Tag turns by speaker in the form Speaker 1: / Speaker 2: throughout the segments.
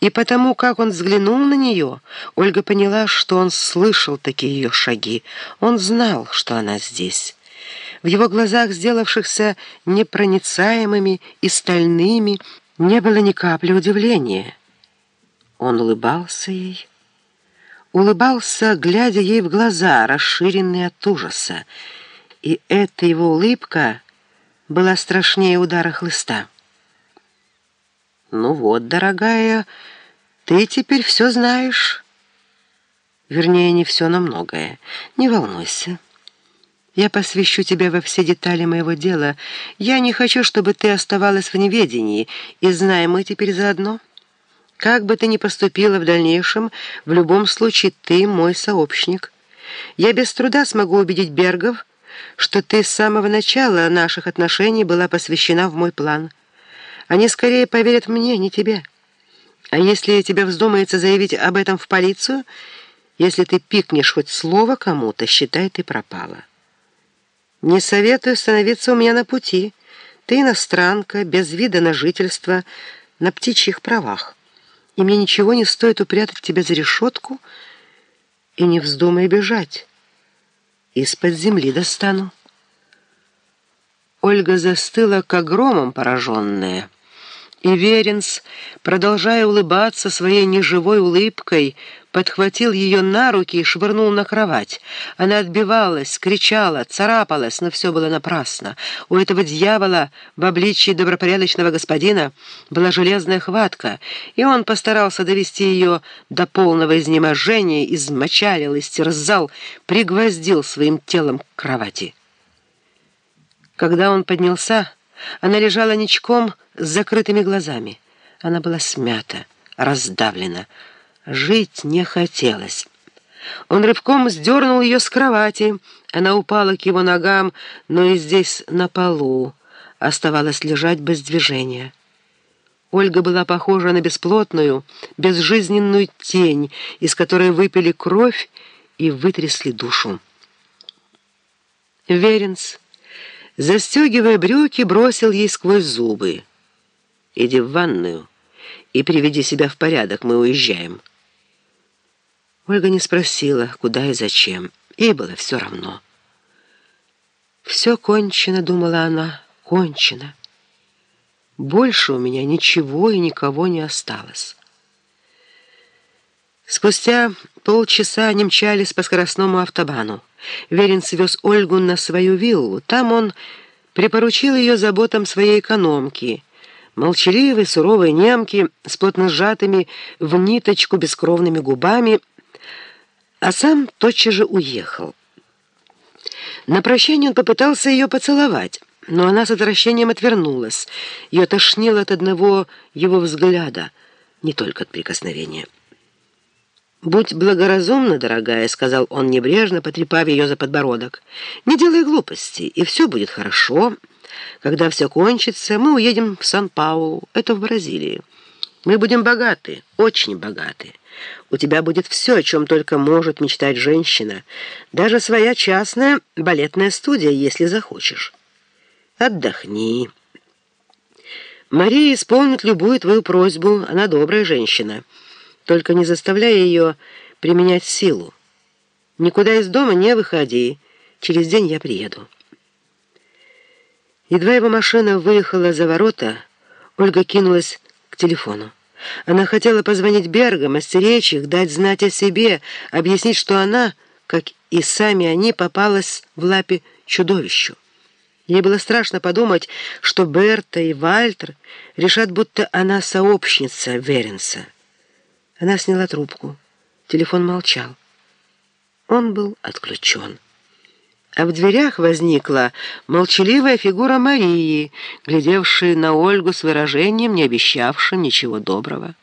Speaker 1: И потому, как он взглянул на нее, Ольга поняла, что он слышал такие ее шаги. Он знал, что она здесь. В его глазах, сделавшихся непроницаемыми и стальными, не было ни капли удивления. Он улыбался ей. Улыбался, глядя ей в глаза, расширенные от ужаса. И эта его улыбка была страшнее удара хлыста. «Ну вот, дорогая, ты теперь все знаешь». Вернее, не все, но многое. Не волнуйся. Я посвящу тебя во все детали моего дела. Я не хочу, чтобы ты оставалась в неведении, и знаем мы теперь заодно. Как бы ты ни поступила в дальнейшем, в любом случае ты мой сообщник. Я без труда смогу убедить Бергов, что ты с самого начала наших отношений была посвящена в мой план». Они скорее поверят мне, не тебе. А если тебе вздумается заявить об этом в полицию, если ты пикнешь хоть слово кому-то, считай, ты пропала. Не советую становиться у меня на пути. Ты иностранка, без вида на жительство, на птичьих правах. И мне ничего не стоит упрятать тебя за решетку и не вздумай бежать. Из-под земли достану. Ольга застыла, как громом пораженная. И Веренс, продолжая улыбаться своей неживой улыбкой, подхватил ее на руки и швырнул на кровать. Она отбивалась, кричала, царапалась, но все было напрасно. У этого дьявола в обличии добропорядочного господина была железная хватка, и он постарался довести ее до полного изнеможения, измочалил, истерзал, пригвоздил своим телом к кровати. Когда он поднялся, она лежала ничком, с закрытыми глазами. Она была смята, раздавлена. Жить не хотелось. Он рывком сдернул ее с кровати. Она упала к его ногам, но и здесь, на полу, оставалась лежать без движения. Ольга была похожа на бесплотную, безжизненную тень, из которой выпили кровь и вытрясли душу. Веренц, застегивая брюки, бросил ей сквозь зубы. Иди в ванную и приведи себя в порядок, мы уезжаем». Ольга не спросила, куда и зачем. Ей было все равно. «Все кончено», — думала она, — «кончено. Больше у меня ничего и никого не осталось». Спустя полчаса они мчались по скоростному автобану. Верин свез Ольгу на свою виллу. Там он припоручил ее заботам своей экономки — молчаливые, суровые немки с плотно сжатыми в ниточку бескровными губами, а сам тотчас же уехал. На прощание он попытался ее поцеловать, но она с отвращением отвернулась. Ее тошнило от одного его взгляда, не только от прикосновения. «Будь благоразумна, дорогая», — сказал он небрежно, потрепав ее за подбородок. «Не делай глупостей, и все будет хорошо». Когда все кончится, мы уедем в Сан-Паулу, это в Бразилии. Мы будем богаты, очень богаты. У тебя будет все, о чем только может мечтать женщина. Даже своя частная балетная студия, если захочешь. Отдохни. Мария исполнит любую твою просьбу, она добрая женщина. Только не заставляй ее применять силу. Никуда из дома не выходи. Через день я приеду. Едва его машина выехала за ворота, Ольга кинулась к телефону. Она хотела позвонить Бергам, остеречь их, дать знать о себе, объяснить, что она, как и сами они, попалась в лапе чудовищу. Ей было страшно подумать, что Берта и Вальтер решат, будто она сообщница Веренса. Она сняла трубку. Телефон молчал. Он был отключен а в дверях возникла молчаливая фигура Марии, глядевшая на Ольгу с выражением, не обещавшим ничего доброго.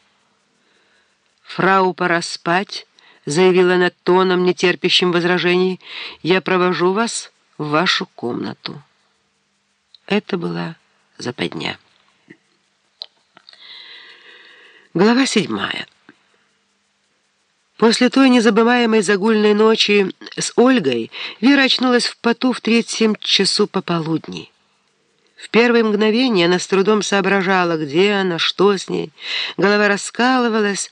Speaker 1: «Фрау, пора спать», — заявила она тоном, нетерпящим возражений. «Я провожу вас в вашу комнату». Это была западня. Глава седьмая. После той незабываемой загульной ночи с Ольгой Вера очнулась в поту в третьем часу пополудни. В первые мгновения она с трудом соображала, где она, что с ней. Голова раскалывалась,